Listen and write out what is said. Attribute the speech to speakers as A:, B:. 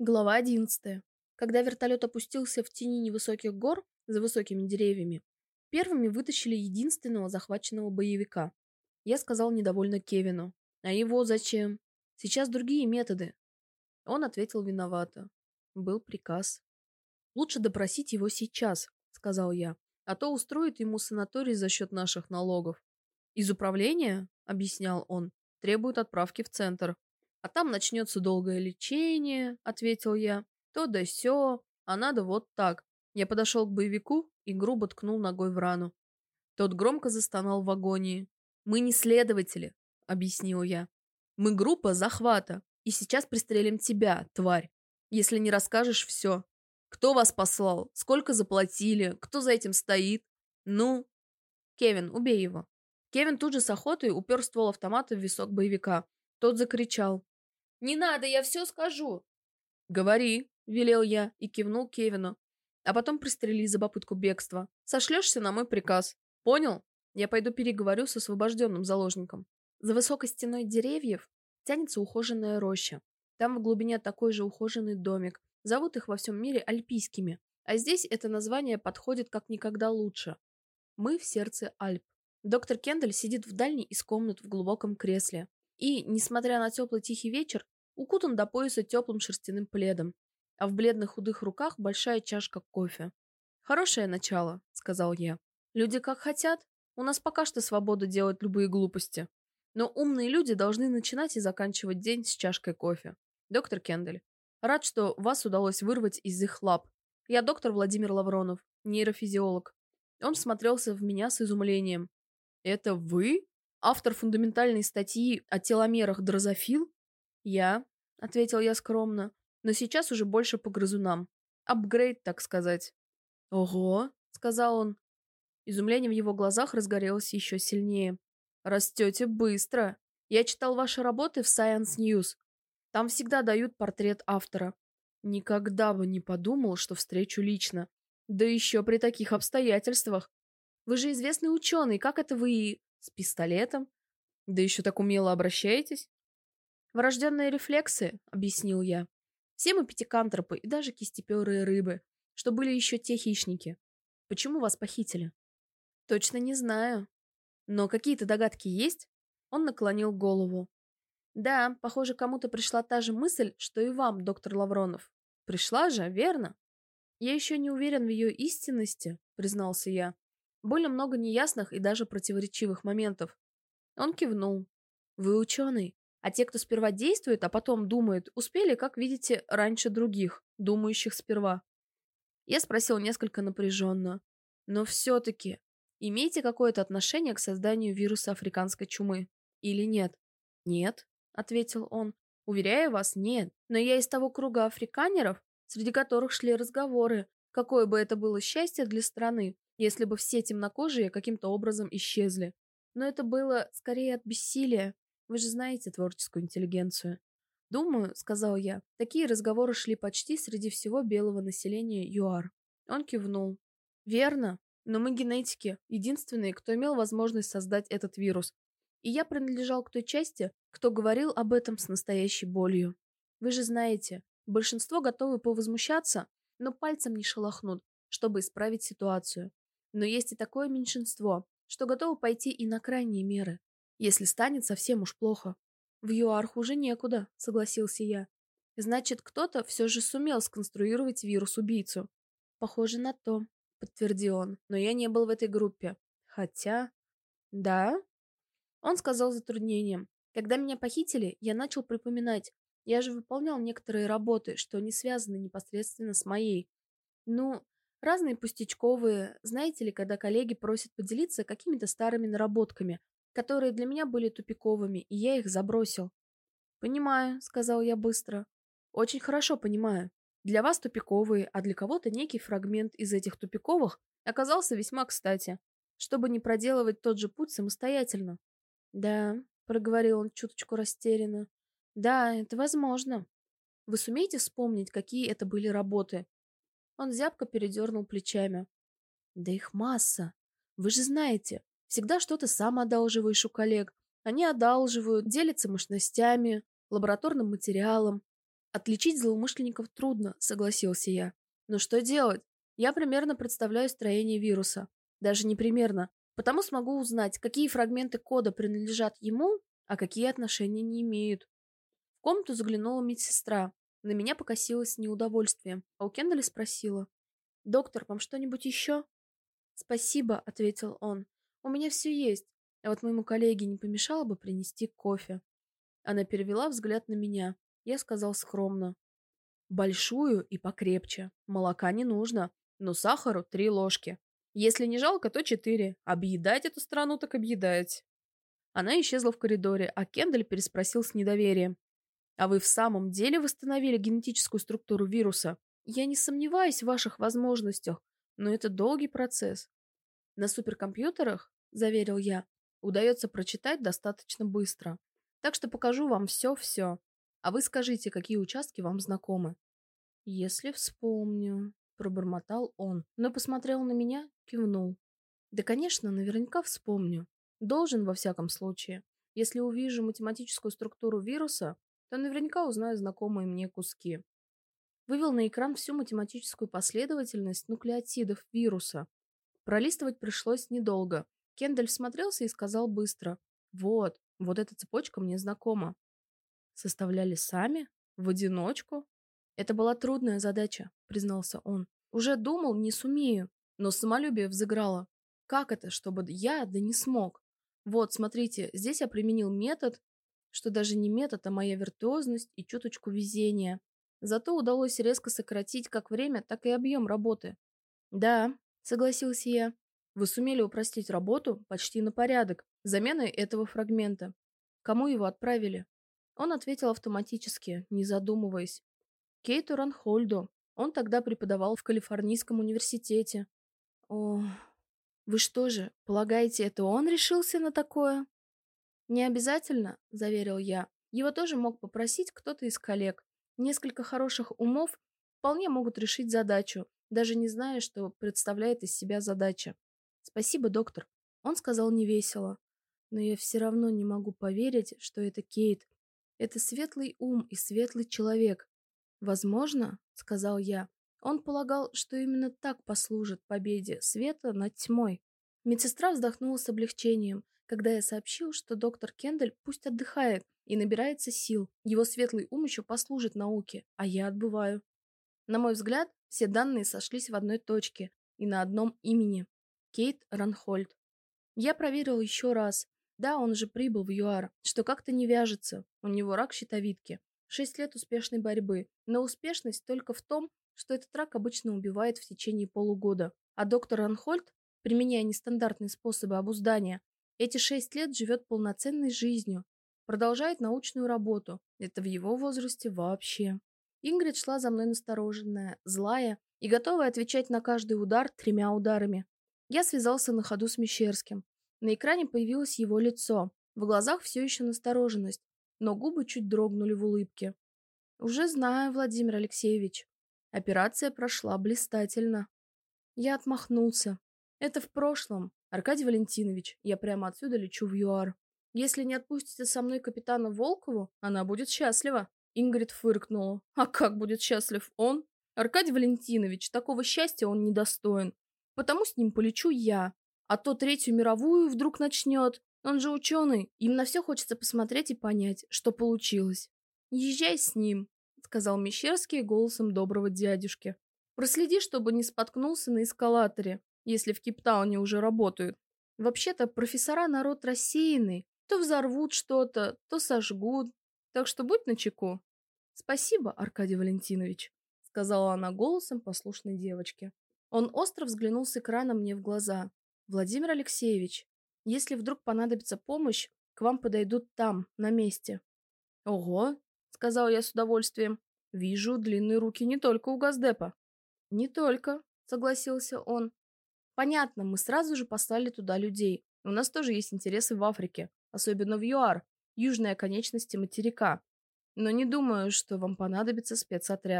A: Глава 11. Когда вертолет опустился в тени невысоких гор за высокими деревьями, первыми вытащили единственного захваченного боевика. Я сказал недовольно Кевину. А его зачем? Сейчас другие методы. Он ответил виновато. Был приказ. Лучше допросить его сейчас, сказал я, а то устроит ему санаторий за счет наших налогов. Из управления, объяснял он, требуют отправки в центр. А там начнется долгое лечение, ответил я. То да сё, а надо вот так. Я подошел к боевику и грубо ткнул ногой в рану. Тот громко застонал в агонии. «Мы не следователи», — объяснил я. «Мы группа захвата, и сейчас пристрелим тебя, тварь, если не расскажешь все. Кто вас послал? Сколько заплатили? Кто за этим стоит? Ну?» «Кевин, убей его». Кевин тут же с охотой упер ствол автомата в висок боевика. Тот закричал. Не надо, я все скажу. Говори, велел я и кивнул Кевину. А потом пристрели за попытку бегства. Сошлешься на мой приказ. Понял? Я пойду переговорю с освобожденным заложником. За высокой стеной деревьев тянется ухоженная роща. Там в глубине такой же ухоженный домик. Зовут их во всем мире альпийскими. А здесь это название подходит как никогда лучше. Мы в сердце Альп. Доктор Кендель сидит в дальней из комнат в глубоком кресле. И, несмотря на теплый тихий вечер, укутан до пояса теплым шерстяным пледом, а в бледных худых руках большая чашка кофе. «Хорошее начало», — сказал я. «Люди как хотят. У нас пока что свобода делать любые глупости. Но умные люди должны начинать и заканчивать день с чашкой кофе. Доктор Кендель, рад, что вас удалось вырвать из их лап. Я доктор Владимир Лавронов, нейрофизиолог». Он смотрелся в меня с изумлением. «Это вы? Автор фундаментальной статьи о теломерах дрозофил?» «Я», — ответил я скромно, но сейчас уже больше по грызунам. Апгрейд, так сказать. «Ого», — сказал он. Изумление в его глазах разгорелось еще сильнее. «Растете быстро. Я читал ваши работы в Science News. Там всегда дают портрет автора. Никогда бы не подумал, что встречу лично. Да еще при таких обстоятельствах. Вы же известный ученый, как это вы и... С пистолетом? Да еще так умело обращаетесь? Врожденные рефлексы, объяснил я. Все мы пятикантропы и даже кистеперые рыбы, что были еще те хищники. Почему вас похитили? Точно не знаю. Но какие-то догадки есть? Он наклонил голову. Да, похоже, кому-то пришла та же мысль, что и вам, доктор Лавронов. Пришла же, верно? Я еще не уверен в ее истинности, признался я. Больно много неясных и даже противоречивых моментов. Он кивнул. Вы ученый. А те, кто сперва действует, а потом думает, успели, как видите, раньше других, думающих сперва. Я спросил несколько напряженно. Но все-таки, имеете какое-то отношение к созданию вируса африканской чумы? Или нет? Нет, ответил он. Уверяю вас, нет. Но я из того круга африканеров, среди которых шли разговоры, какое бы это было счастье для страны, если бы все темнокожие каким-то образом исчезли. Но это было скорее от бессилия, вы же знаете творческую интеллигенцию. Думаю, сказал я, такие разговоры шли почти среди всего белого населения ЮАР. Он кивнул. Верно, но мы генетики, единственные, кто имел возможность создать этот вирус. И я принадлежал к той части, кто говорил об этом с настоящей болью. Вы же знаете, большинство готовы повозмущаться, но пальцем не шелохнут, чтобы исправить ситуацию. Но есть и такое меньшинство, что готово пойти и на крайние меры, если станет совсем уж плохо. В ЮАР хуже некуда, согласился я. Значит, кто-то все же сумел сконструировать вирус-убийцу. Похоже на то, подтвердил он, но я не был в этой группе. Хотя... Да? Он сказал затруднением. Когда меня похитили, я начал припоминать. Я же выполнял некоторые работы, что не связаны непосредственно с моей. Ну, разные пустячковые. Знаете ли, когда коллеги просят поделиться какими-то старыми наработками, которые для меня были тупиковыми, и я их забросил. «Понимаю», — сказал я быстро. «Очень хорошо понимаю. Для вас тупиковые, а для кого-то некий фрагмент из этих тупиковых оказался весьма кстати, чтобы не проделывать тот же путь самостоятельно». «Да», — проговорил он чуточку растерянно. «Да, это возможно. Вы сумеете вспомнить, какие это были работы?» Он зябко передернул плечами. «Да их масса. Вы же знаете, Всегда что-то сам одалживаешь у коллег. Они одалживают, делятся мощностями, лабораторным материалом. Отличить злоумышленников трудно, согласился я. Но что делать? Я примерно представляю строение вируса. Даже не примерно. Потому смогу узнать, какие фрагменты кода принадлежат ему, а какие отношения не имеют. В комнату заглянула медсестра. На меня покосилась с неудовольствием, а у Кеннеля спросила. «Доктор, вам что-нибудь еще?» «Спасибо», — ответил он. «У меня все есть, а вот моему коллеге не помешало бы принести кофе». Она перевела взгляд на меня. Я сказал скромно. «Большую и покрепче. Молока не нужно, но сахару три ложки. Если не жалко, то четыре. Объедать эту страну так объедать». Она исчезла в коридоре, а Кендель переспросил с недоверием. «А вы в самом деле восстановили генетическую структуру вируса? Я не сомневаюсь в ваших возможностях, но это долгий процесс. На суперкомпьютерах, заверил я, удается прочитать достаточно быстро. Так что покажу вам все-все. А вы скажите, какие участки вам знакомы. Если вспомню, пробормотал он, но посмотрел на меня, кивнул. Да, конечно, наверняка вспомню. Должен во всяком случае. Если увижу математическую структуру вируса, то наверняка узнаю знакомые мне куски вывел на экран всю математическую последовательность нуклеотидов вируса. Пролистывать пришлось недолго. Кендель смотрелся и сказал быстро. «Вот, вот эта цепочка мне знакома». «Составляли сами? В одиночку?» «Это была трудная задача», — признался он. «Уже думал, не сумею, но самолюбие взыграло. Как это, чтобы я, да не смог? Вот, смотрите, здесь я применил метод, что даже не метод, а моя виртуозность и чуточку везения. Зато удалось резко сократить как время, так и объем работы. Да, согласился я. Вы сумели упростить работу почти на порядок заменой этого фрагмента. Кому его отправили? Он ответил автоматически, не задумываясь. Кейту Ранхольду. Он тогда преподавал в Калифорнийском университете. О, вы что же, полагаете, это он решился на такое? Не обязательно, заверил я. Его тоже мог попросить кто-то из коллег. Несколько хороших умов вполне могут решить задачу, даже не зная, что представляет из себя задача. Спасибо, доктор. Он сказал невесело. Но я все равно не могу поверить, что это Кейт. Это светлый ум и светлый человек. Возможно, сказал я, он полагал, что именно так послужит победе света над тьмой. Медсестра вздохнула с облегчением, когда я сообщил, что доктор Кендель пусть отдыхает, и набирается сил. Его светлый ум еще послужит науке, а я отбываю. На мой взгляд, все данные сошлись в одной точке и на одном имени. Кейт Ранхольд. Я проверил еще раз. Да, он же прибыл в ЮАР, что как-то не вяжется. У него рак щитовидки. Шесть лет успешной борьбы. Но успешность только в том, что этот рак обычно убивает в течение полугода. А доктор Ранхольд, применяя нестандартные способы обуздания, эти шесть лет живет полноценной жизнью, Продолжает научную работу. Это в его возрасте вообще. Ингрид шла за мной настороженная, злая и готовая отвечать на каждый удар тремя ударами. Я связался на ходу с Мещерским. На экране появилось его лицо. В глазах все еще настороженность, но губы чуть дрогнули в улыбке. «Уже знаю, Владимир Алексеевич. Операция прошла блистательно». Я отмахнулся. «Это в прошлом. Аркадий Валентинович, я прямо отсюда лечу в ЮАР». Если не отпустите со мной капитана Волкову, она будет счастлива. Ингрид фыркнула. А как будет счастлив он? Аркадий Валентинович, такого счастья он недостоин. Потому с ним полечу я. А то Третью мировую вдруг начнет. Он же ученый. Им на все хочется посмотреть и понять, что получилось. Езжай с ним, сказал Мещерский голосом доброго дядюшки. Проследи, чтобы не споткнулся на эскалаторе, если в Киптауне уже работают. Вообще-то профессора народ рассеянный, то взорвут что-то, то сожгут. Так что будь начеку. Спасибо, Аркадий Валентинович, сказала она голосом послушной девочки. Он остро взглянул с экрана мне в глаза. Владимир Алексеевич, если вдруг понадобится помощь, к вам подойдут там, на месте. Ого, сказал я с удовольствием. Вижу длинные руки не только у Газдепа. Не только, согласился он. Понятно, мы сразу же послали туда людей. У нас тоже есть интересы в Африке особенно в ЮАР, южной оконечности материка. Но не думаю, что вам понадобится спецотряд.